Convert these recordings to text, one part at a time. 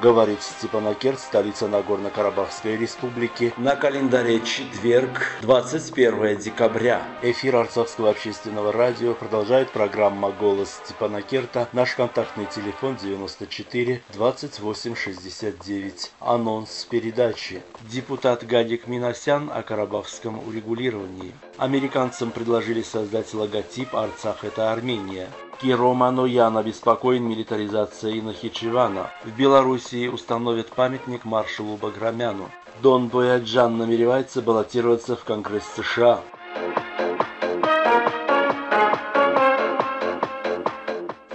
говорит Степанакерт, столица Нагорно-Карабахской республики. На календаре четверг, 21 декабря. Эфир Арцахского общественного радио продолжает программа «Голос Степанакерта». Наш контактный телефон 94 28 69. Анонс передачи. Депутат Гадик Минасян о карабахском урегулировании. Американцам предложили создать логотип «Арцах – это Армения». Киро Маноян обеспокоен милитаризацией Нахичевана. В Белоруссии установят памятник маршалу Баграмяну. Дон Бояджан намеревается баллотироваться в Конгресс США.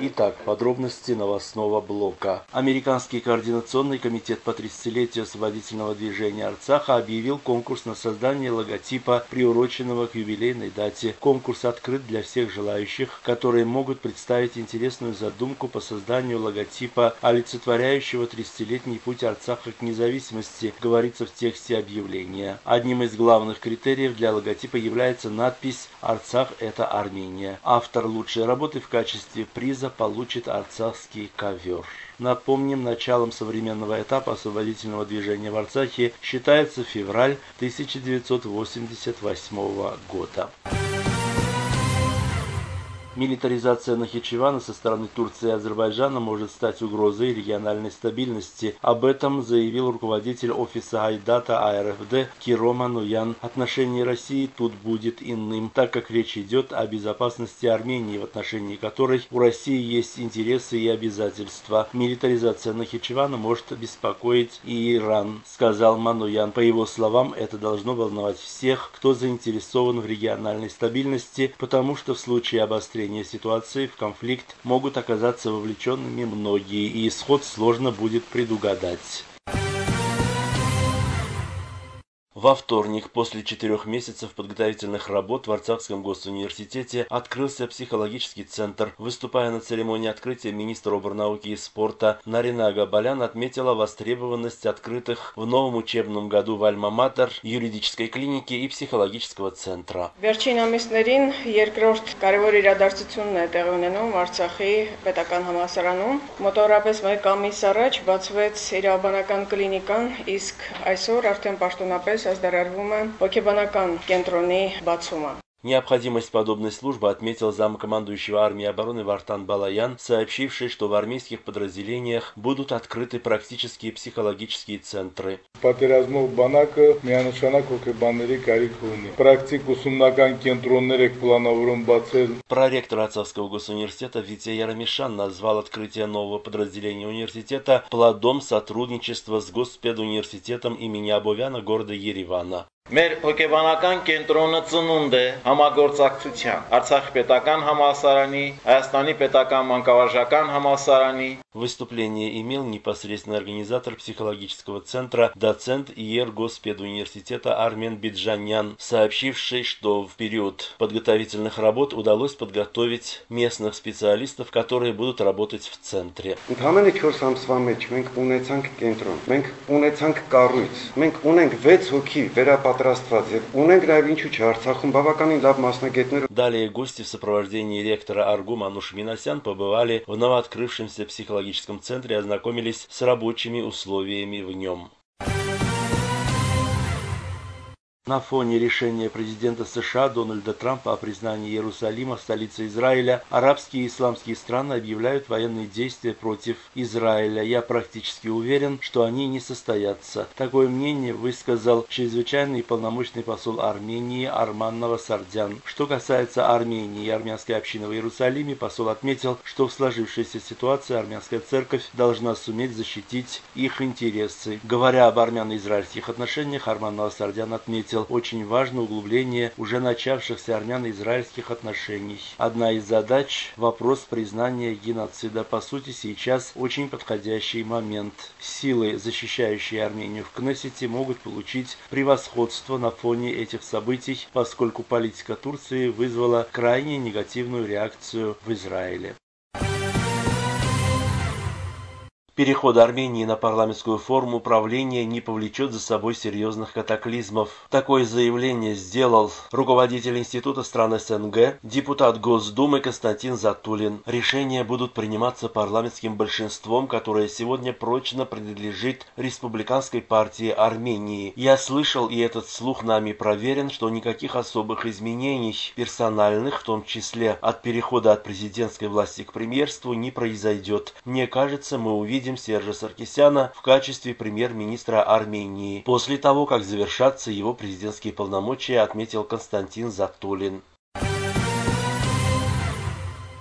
Итак, подробности новостного блока. Американский координационный комитет по 30-летию освободительного движения Арцаха объявил конкурс на создание логотипа, приуроченного к юбилейной дате. Конкурс открыт для всех желающих, которые могут представить интересную задумку по созданию логотипа, олицетворяющего 30-летний путь Арцаха к независимости, говорится в тексте объявления. Одним из главных критериев для логотипа является надпись «Арцах – это Армения». Автор лучшей работы в качестве приза получит арцахский ковер. Напомним, началом современного этапа освободительного движения в Арцахе считается февраль 1988 года. Милитаризация Нахичевана со стороны Турции и Азербайджана может стать угрозой региональной стабильности. Об этом заявил руководитель офиса Айдата АРФД Киро Мануян. Отношение России тут будет иным, так как речь идет о безопасности Армении, в отношении которой у России есть интересы и обязательства. Милитаризация Нахичевана может беспокоить и Иран, сказал Мануян. По его словам, это должно волновать всех, кто заинтересован в региональной стабильности, потому что в случае обострения обострения ситуации в конфликт могут оказаться вовлеченными многие, и исход сложно будет предугадать. Во вторник, после четырех месяцев подготовительных работ в Арцахском госуниверситете открылся психологический центр. Выступая на церемонии открытия, министр оборнауки и спорта Нарина Габалян отметила востребованность открытых в новом учебном году в Альма-Матер юридической клиники и психологического центра. Վերջին ամիսներին երկրորդ կարևոր իրադարձությունն է տեղի ունենում Արցախի պետական համալսարանում։ Մոտորապես 1 ամիս առաջ բացվեց իրավաբանական կլինիկան, իսկ այսօր արդեն պաշտոնապես ազդարարվում է հոգեբանական կենտրոնի բացումը։ Необходимость подобной службы отметил замкомандующего армии обороны Вартан Балаян, сообщивший, что в армейских подразделениях будут открыты практические психологические центры. Պատերազմով բանակը միանշանակ հոգեբանների կարիք ունի։ Պրակտիկ ուսումնական կենտրոններ եք պլանավորում բացել։ Проректор Отцовского госуниверситета Витя Яромишан назвал открытие нового подразделения университета плодом сотрудничества с Госпедуниверситетом имени Абовяна города Еревана. Մեր հոգեբանական կենտրոնը ծնունդ է համագործակցության Արցախի պետական համալսարանի, Հայաստանի պետական մանկավարժական համալսարանի В выступлении имел непосредственный организатор психологического центра, доцент ИЕР Госпедуниверситета Армен Биджанян, сообщивший, что в период подготовительных работ удалось подготовить местных специалистов, которые будут работать в центре. Ընդհանրապես 4 ամսվա մեջ մենք ունեցանք կենտրոն, մենք ունեցանք կառույց, մենք ունենք 6 հոգի վերապատրաստված եւ ունենք նաեւ ինչու՞ չէ Արցախում բավականին լավ մասնագետներ Далее гости в сопровождении ректора Аргу Мануш Минасян побывали в новооткрывшемся психологическом центре и ознакомились с рабочими условиями в нем. На фоне решения президента США Дональда Трампа о признании Иерусалима столицей Израиля, арабские и исламские страны объявляют военные действия против Израиля. Я практически уверен, что они не состоятся. Такое мнение высказал чрезвычайный полномочный посол Армении Арман Новосардян. Что касается Армении и армянской общины в Иерусалиме, посол отметил, что в сложившейся ситуации армянская церковь должна суметь защитить их интересы. Говоря об армяно-израильских отношениях, Арман Новосардян отметил, отметил, очень важно углубление уже начавшихся армяно-израильских отношений. Одна из задач – вопрос признания геноцида. По сути, сейчас очень подходящий момент. Силы, защищающие Армению в Кнессете, могут получить превосходство на фоне этих событий, поскольку политика Турции вызвала крайне негативную реакцию в Израиле. Переход Армении на парламентскую форму правления не повлечет за собой серьезных катаклизмов. Такое заявление сделал руководитель Института стран СНГ, депутат Госдумы Константин Затулин. Решения будут приниматься парламентским большинством, которое сегодня прочно принадлежит Республиканской партии Армении. Я слышал, и этот слух нами проверен, что никаких особых изменений персональных, в том числе от перехода от президентской власти к премьерству, не произойдет. Мне кажется, мы увидим видим Сержа Саркисяна в качестве премьер-министра Армении после того, как завершатся его президентские полномочия, отметил Константин Затулин.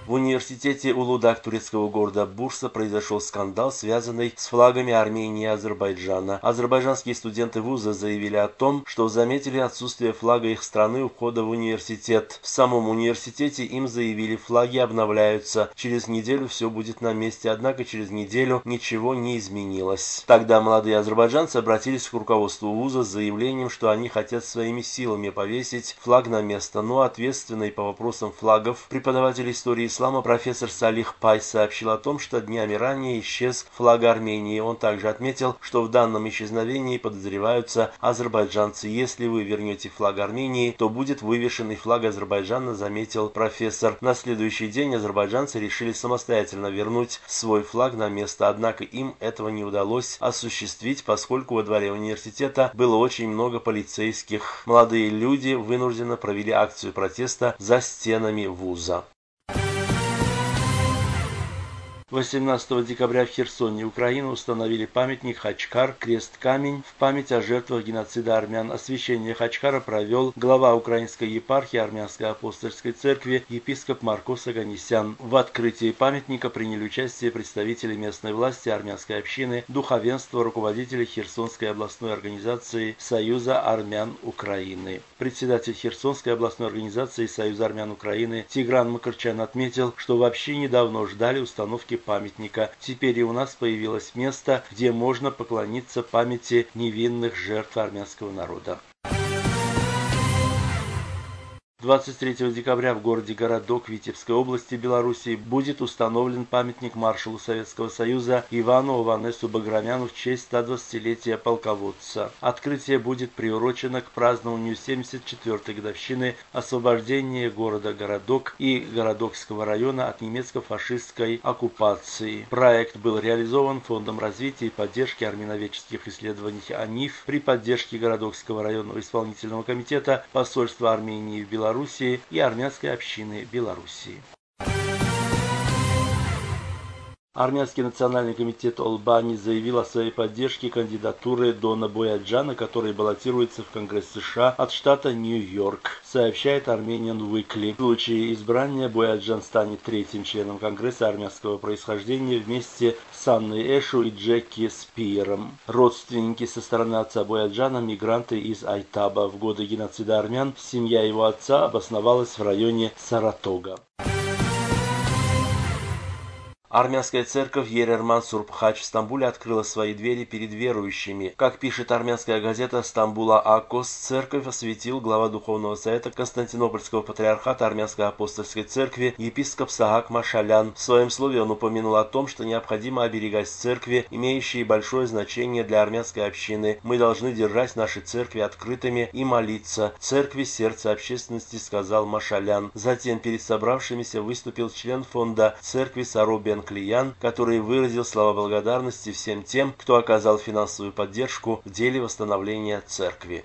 В университете Улудак турецкого города Бурса произошел скандал, связанный с флагами Армении и Азербайджана. Азербайджанские студенты вуза заявили о том, что заметили отсутствие флага их страны у входа в университет. В самом университете им заявили, флаги обновляются. Через неделю все будет на месте, однако через неделю ничего не изменилось. Тогда молодые азербайджанцы обратились к руководству вуза с заявлением, что они хотят своими силами повесить флаг на место, но ответственный по вопросам флагов преподаватель истории ислама профессор Салих Пай сообщил о том, что днями ранее исчез флаг Армении. Он также отметил, что в данном исчезновении подозреваются азербайджанцы. Если вы вернете флаг Армении, то будет вывешенный флаг Азербайджана, заметил профессор. На следующий день азербайджанцы решили самостоятельно вернуть свой флаг на место, однако им этого не удалось осуществить, поскольку во дворе университета было очень много полицейских. Молодые люди вынужденно провели акцию протеста за стенами вуза. 18 декабря в Херсоне, Украина, установили памятник Хачкар, крест-камень в память о жертвах геноцида армян. Освящение Хачкара провел глава Украинской епархии Армянской апостольской церкви епископ Марко Саганисян. В открытии памятника приняли участие представители местной власти, армянской общины, духовенства, руководители Херсонской областной организации Союза армян Украины. Председатель Херсонской областной организации Союза армян Украины Тигран Макарчан отметил, что вообще недавно ждали установки памятника. Теперь и у нас появилось место, где можно поклониться памяти невинных жертв армянского народа. 23 декабря в городе Городок Витебской области Белоруссии будет установлен памятник маршалу Советского Союза Ивану Ованесу Баграмяну в честь 120-летия полководца. Открытие будет приурочено к празднованию 74-й годовщины освобождения города Городок и Городокского района от немецко-фашистской оккупации. Проект был реализован Фондом развития и поддержки армяноведческих исследований АНИФ при поддержке Городокского районного исполнительного комитета посольства Армении в Беларуси Белоруссии и армянской общины Белоруссии. Армянский национальный комитет Олбани заявил о своей поддержке кандидатуры Дона Бояджана, который баллотируется в Конгресс США от штата Нью-Йорк, сообщает Armenian Weekly. В случае избрания Бояджан станет третьим членом Конгресса армянского происхождения вместе с Анной Эшу и Джеки Спиером. Родственники со стороны отца Бояджана – мигранты из Айтаба. В годы геноцида армян семья его отца обосновалась в районе Саратога. Армянская церковь Ерерман Сурбхач в Стамбуле открыла свои двери перед верующими. Как пишет армянская газета «Стамбула Акос», церковь осветил глава Духовного совета Константинопольского патриархата Армянской апостольской церкви епископ Сагак Машалян. В своем слове он упомянул о том, что необходимо оберегать церкви, имеющие большое значение для армянской общины. Мы должны держать наши церкви открытыми и молиться. Церкви сердца общественности, сказал Машалян. Затем перед собравшимися выступил член фонда церкви Саробен Клиян, который выразил слова благодарности всем тем, кто оказал финансовую поддержку в деле восстановления церкви.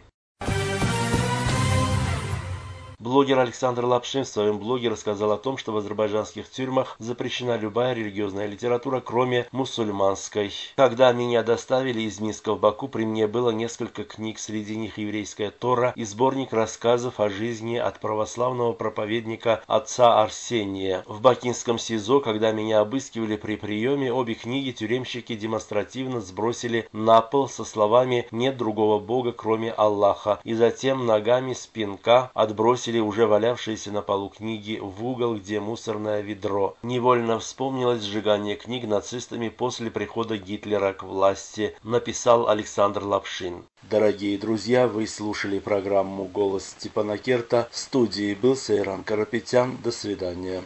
Блогер Александр Лапшин в своем блоге рассказал о том, что в азербайджанских тюрьмах запрещена любая религиозная литература, кроме мусульманской. Когда меня доставили из Минска в Баку, при мне было несколько книг, среди них еврейская Тора и сборник рассказов о жизни от православного проповедника отца Арсения. В бакинском СИЗО, когда меня обыскивали при приеме, обе книги тюремщики демонстративно сбросили на пол со словами «нет другого Бога, кроме Аллаха», и затем ногами спинка отбросили бросили уже валявшиеся на полу книги в угол, где мусорное ведро. Невольно вспомнилось сжигание книг нацистами после прихода Гитлера к власти, написал Александр Лапшин. Дорогие друзья, вы слушали программу «Голос Степана Керта». В студии был Сейран Карапетян. До свидания.